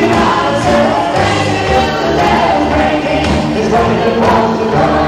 He's running the balls to go.